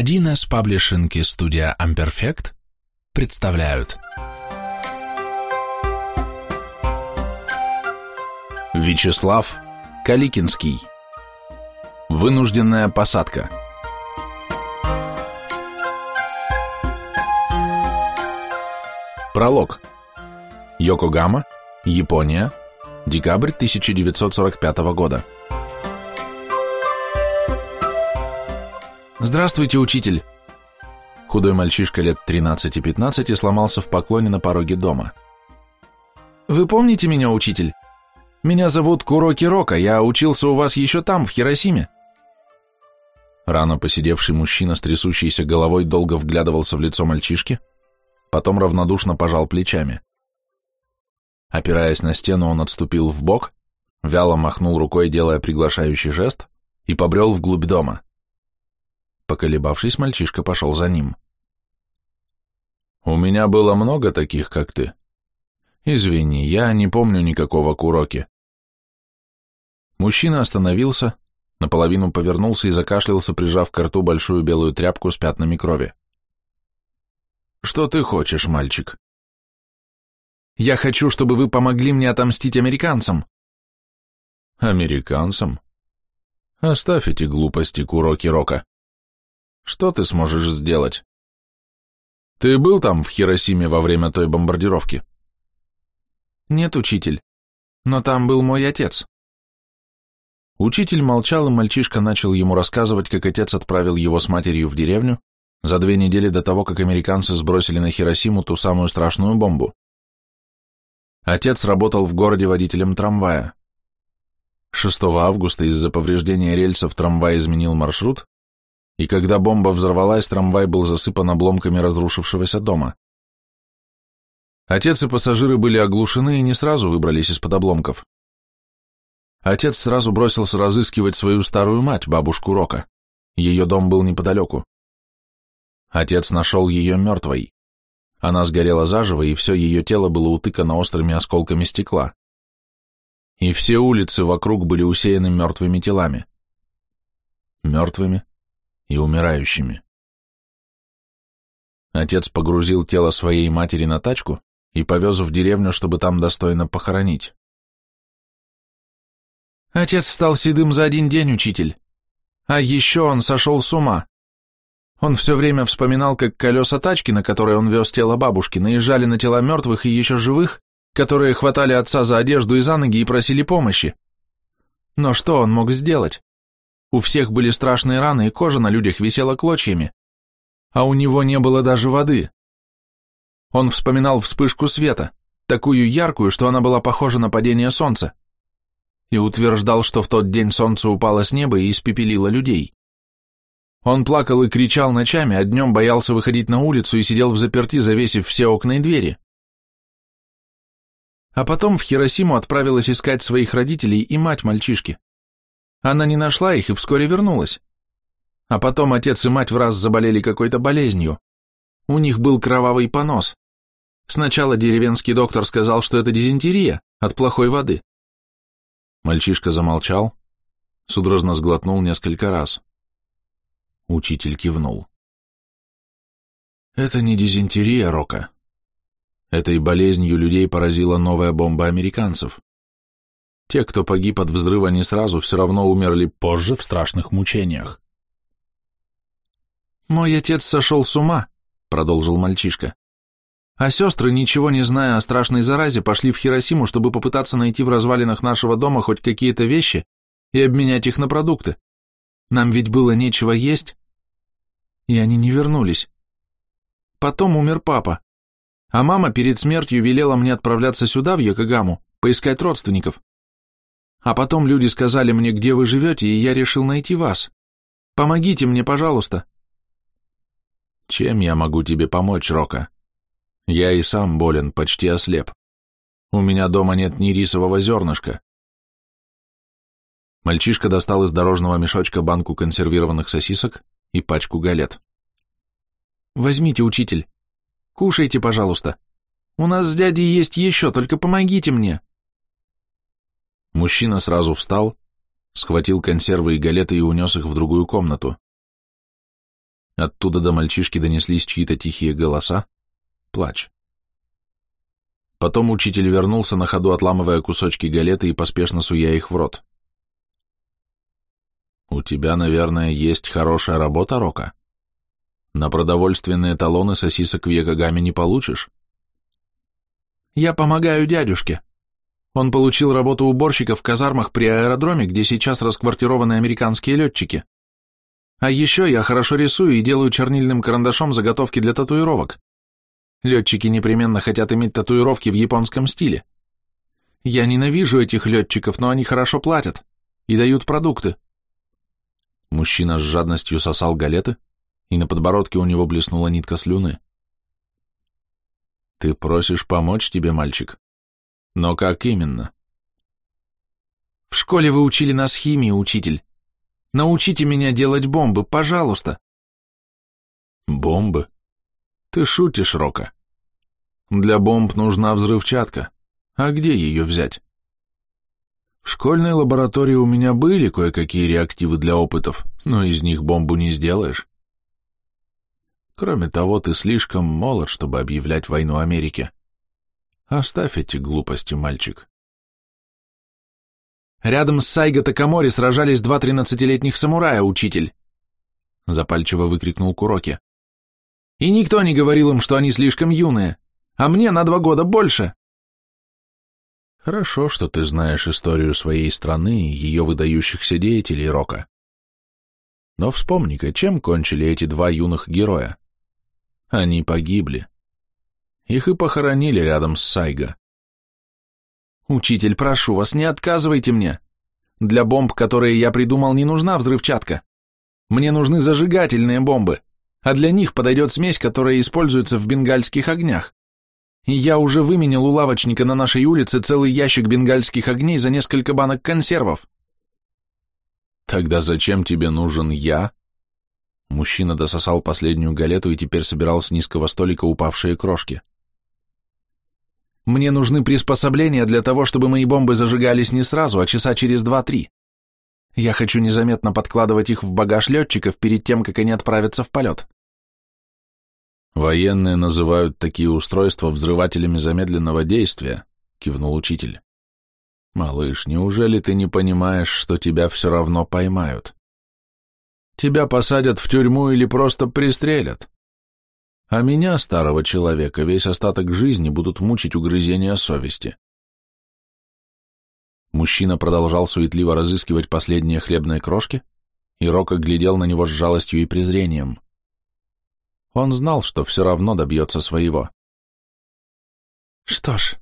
1С Паблишинг и студия Amperfect представляют. Вячеслав Каликинский. Вынужденная посадка. Пролог. Йокогама, Япония, декабрь 1945 года «Здравствуйте, учитель!» Худой мальчишка лет 13-15 сломался в поклоне на пороге дома. «Вы помните меня, учитель? Меня зовут Куроки Рока, я учился у вас еще там, в Хиросиме». Рано посидевший мужчина с трясущейся головой долго вглядывался в лицо мальчишки, потом равнодушно пожал плечами. Опираясь на стену, он отступил в бок, вяло махнул рукой, делая приглашающий жест, и побрел вглубь дома. Поколебавшись, мальчишка пошел за ним. «У меня было много таких, как ты. Извини, я не помню никакого Куроки». Мужчина остановился, наполовину повернулся и закашлялся, прижав к рту большую белую тряпку с пятнами крови. «Что ты хочешь, мальчик?» «Я хочу, чтобы вы помогли мне отомстить американцам». «Американцам?» «Оставь эти глупости, Куроки Рока. Что ты сможешь сделать? Ты был там, в Хиросиме, во время той бомбардировки? Нет, учитель. Но там был мой отец. Учитель молчал, и мальчишка начал ему рассказывать, как отец отправил его с матерью в деревню за две недели до того, как американцы сбросили на Хиросиму ту самую страшную бомбу. Отец работал в городе водителем трамвая. 6 августа из-за повреждения рельсов трамвай изменил маршрут, и когда бомба взорвалась, трамвай был засыпан обломками разрушившегося дома. Отец и пассажиры были оглушены и не сразу выбрались из-под обломков. Отец сразу бросился разыскивать свою старую мать, бабушку Рока. Ее дом был неподалеку. Отец нашел ее мертвой. Она сгорела заживо, и все ее тело было утыкано острыми осколками стекла. И все улицы вокруг были усеяны мертвыми телами. Мертвыми, и умирающими. Отец погрузил тело своей матери на тачку и повез в деревню, чтобы там достойно похоронить. Отец стал седым за один день, учитель. А еще он сошел с ума. Он все время вспоминал, как колеса тачки, на которой он вез тело бабушки, наезжали на тела мертвых и еще живых, которые хватали отца за одежду и за ноги и просили помощи. Но что он мог сделать? У всех были страшные раны, и кожа на людях висела клочьями. А у него не было даже воды. Он вспоминал вспышку света, такую яркую, что она была похожа на падение солнца, и утверждал, что в тот день солнце упало с неба и испепелило людей. Он плакал и кричал ночами, а днем боялся выходить на улицу и сидел в заперти, завесив все окна и двери. А потом в Хиросиму отправилась искать своих родителей и мать мальчишки. Она не нашла их и вскоре вернулась. А потом отец и мать в раз заболели какой-то болезнью. У них был кровавый понос. Сначала деревенский доктор сказал, что это дизентерия от плохой воды. Мальчишка замолчал, судорожно сглотнул несколько раз. Учитель кивнул. Это не дизентерия, Рока. Этой болезнью людей поразила новая бомба американцев. Те, кто погиб от взрыва не сразу, все равно умерли позже в страшных мучениях. «Мой отец сошел с ума», — продолжил мальчишка. «А сестры, ничего не зная о страшной заразе, пошли в Хиросиму, чтобы попытаться найти в развалинах нашего дома хоть какие-то вещи и обменять их на продукты. Нам ведь было нечего есть, и они не вернулись. Потом умер папа, а мама перед смертью велела мне отправляться сюда, в Йокогаму, поискать родственников. А потом люди сказали мне, где вы живете, и я решил найти вас. Помогите мне, пожалуйста. Чем я могу тебе помочь, Рока? Я и сам болен, почти ослеп. У меня дома нет ни рисового зернышка. Мальчишка достал из дорожного мешочка банку консервированных сосисок и пачку галет. «Возьмите, учитель. Кушайте, пожалуйста. У нас с дядей есть еще, только помогите мне». Мужчина сразу встал, схватил консервы и галеты и унес их в другую комнату. Оттуда до мальчишки донеслись чьи-то тихие голоса, плач. Потом учитель вернулся на ходу, отламывая кусочки галеты и поспешно суя их в рот. «У тебя, наверное, есть хорошая работа, Рока? На продовольственные талоны сосисок в Якогаме не получишь?» «Я помогаю дядюшке. Он получил работу уборщика в казармах при аэродроме, где сейчас расквартированы американские летчики. А еще я хорошо рисую и делаю чернильным карандашом заготовки для татуировок. Летчики непременно хотят иметь татуировки в японском стиле. Я ненавижу этих летчиков, но они хорошо платят и дают продукты. Мужчина с жадностью сосал галеты, и на подбородке у него блеснула нитка слюны. Ты просишь помочь тебе, мальчик? Но как именно? В школе вы учили нас химии, учитель. Научите меня делать бомбы, пожалуйста. Бомбы? Ты шутишь, Рока. Для бомб нужна взрывчатка. А где ее взять? В школьной лаборатории у меня были кое-какие реактивы для опытов, но из них бомбу не сделаешь. Кроме того, ты слишком молод, чтобы объявлять войну Америке. Оставь эти глупости, мальчик. Рядом с Сайго Такамори сражались два тринадцатилетних самурая, учитель. Запальчиво выкрикнул Куроки. И никто не говорил им, что они слишком юные, а мне на два года больше. Хорошо, что ты знаешь историю своей страны и ее выдающихся деятелей, Рока. Но вспомни-ка, чем кончили эти два юных героя? Они погибли. Их и похоронили рядом с Сайго. Учитель, прошу вас, не отказывайте мне. Для бомб, которые я придумал, не нужна взрывчатка. Мне нужны зажигательные бомбы а для них подойдет смесь, которая используется в бенгальских огнях. И я уже выменял у лавочника на нашей улице целый ящик бенгальских огней за несколько банок консервов. Тогда зачем тебе нужен я? Мужчина дососал последнюю галету и теперь собирал с низкого столика упавшие крошки. Мне нужны приспособления для того, чтобы мои бомбы зажигались не сразу, а часа через два-три. Я хочу незаметно подкладывать их в багаж летчиков перед тем, как они отправятся в полет. Военные называют такие устройства взрывателями замедленного действия, кивнул учитель. Малыш, неужели ты не понимаешь, что тебя все равно поймают? Тебя посадят в тюрьму или просто пристрелят. А меня, старого человека, весь остаток жизни будут мучить угрызения совести. Мужчина продолжал суетливо разыскивать последние хлебные крошки, и Рока глядел на него с жалостью и презрением. Он знал, что все равно добьется своего. «Что ж,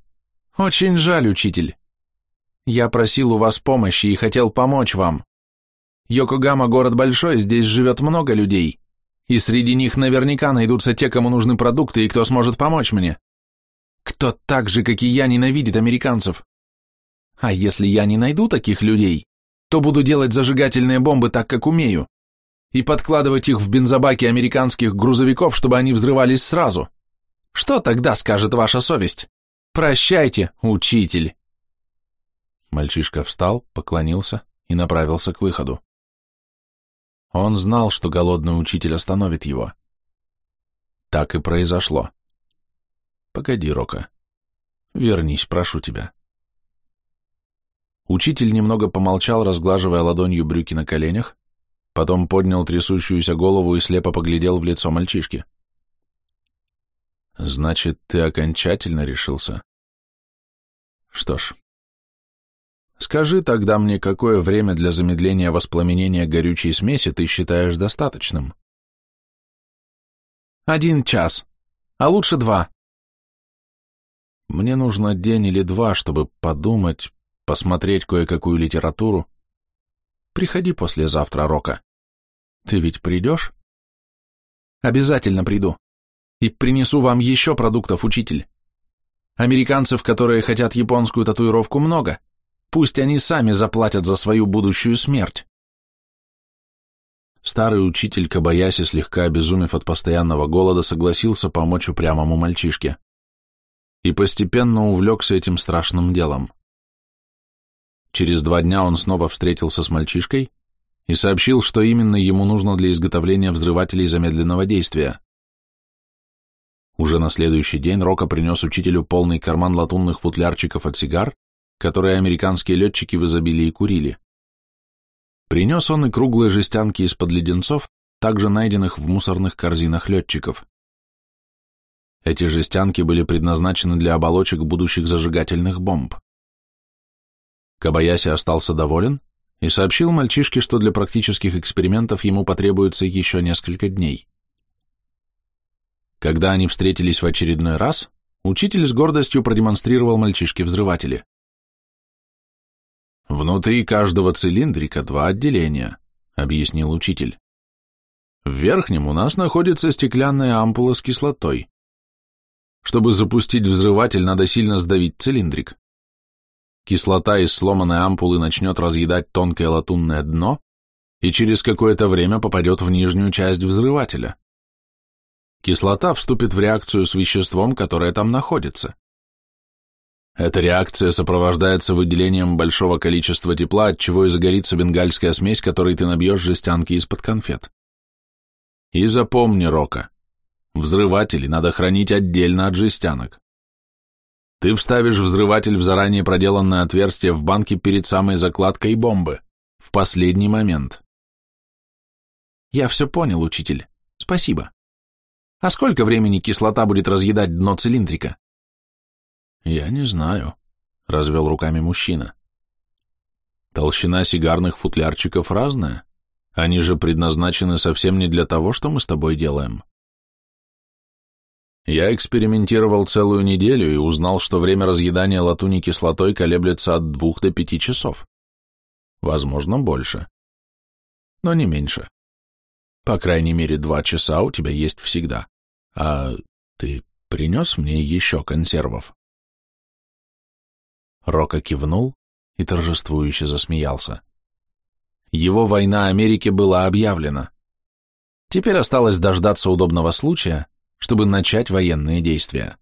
очень жаль, учитель. Я просил у вас помощи и хотел помочь вам. Йокогама — город большой, здесь живет много людей, и среди них наверняка найдутся те, кому нужны продукты и кто сможет помочь мне. Кто так же, как и я, ненавидит американцев. А если я не найду таких людей, то буду делать зажигательные бомбы так, как умею, и подкладывать их в бензобаки американских грузовиков, чтобы они взрывались сразу. Что тогда скажет ваша совесть? Прощайте, учитель. Мальчишка встал, поклонился и направился к выходу. Он знал, что голодный учитель остановит его. Так и произошло. Погоди, Рока. Вернись, прошу тебя. Учитель немного помолчал, разглаживая ладонью брюки на коленях, потом поднял трясущуюся голову и слепо поглядел в лицо мальчишки. «Значит, ты окончательно решился?» «Что ж, скажи тогда мне, какое время для замедления воспламенения горючей смеси ты считаешь достаточным?» «Один час, а лучше два». «Мне нужно день или два, чтобы подумать, посмотреть кое-какую литературу. Приходи послезавтра, Рока. Ты ведь придешь? Обязательно приду. И принесу вам еще продуктов, учитель. Американцев, которые хотят японскую татуировку, много. Пусть они сами заплатят за свою будущую смерть. Старый учитель Кабаяси, слегка обезумев от постоянного голода, согласился помочь упрямому мальчишке. И постепенно увлекся этим страшным делом. Через два дня он снова встретился с мальчишкой, и сообщил, что именно ему нужно для изготовления взрывателей замедленного действия. Уже на следующий день Рока принес учителю полный карман латунных футлярчиков от сигар, которые американские летчики в изобилии курили. Принес он и круглые жестянки из-под леденцов, также найденных в мусорных корзинах летчиков. Эти жестянки были предназначены для оболочек будущих зажигательных бомб. Кабаяси остался доволен и сообщил мальчишке, что для практических экспериментов ему потребуется еще несколько дней. Когда они встретились в очередной раз, учитель с гордостью продемонстрировал мальчишке взрыватели. «Внутри каждого цилиндрика два отделения», — объяснил учитель. «В верхнем у нас находится стеклянная ампула с кислотой. Чтобы запустить взрыватель, надо сильно сдавить цилиндрик. Кислота из сломанной ампулы начнет разъедать тонкое латунное дно и через какое-то время попадет в нижнюю часть взрывателя кислота вступит в реакцию с веществом, которое там находится. Эта реакция сопровождается выделением большого количества тепла, от чего и загорится бенгальская смесь, которой ты набьешь жестянки из-под конфет. И запомни, Рока, взрыватели надо хранить отдельно от жестянок. Ты вставишь взрыватель в заранее проделанное отверстие в банке перед самой закладкой бомбы, в последний момент. Я все понял, учитель. Спасибо. А сколько времени кислота будет разъедать дно цилиндрика? Я не знаю, развел руками мужчина. Толщина сигарных футлярчиков разная. Они же предназначены совсем не для того, что мы с тобой делаем. Я экспериментировал целую неделю и узнал, что время разъедания латуни кислотой колеблется от двух до пяти часов. Возможно, больше. Но не меньше. По крайней мере, два часа у тебя есть всегда. А ты принес мне еще консервов?» Рока кивнул и торжествующе засмеялся. Его война Америке была объявлена. Теперь осталось дождаться удобного случая, чтобы начать военные действия.